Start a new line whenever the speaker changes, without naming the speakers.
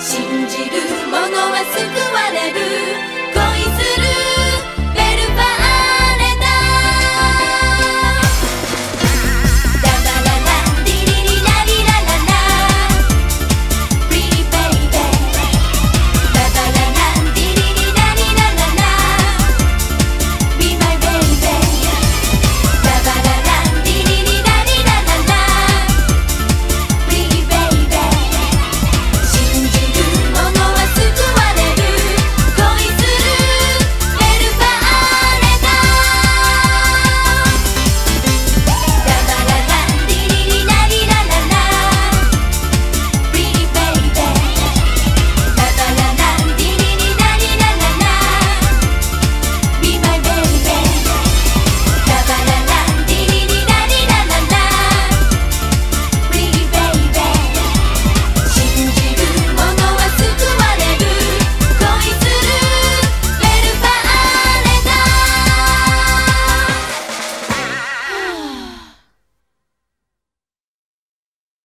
信じる者は救われる。